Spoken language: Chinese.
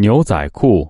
牛仔裤。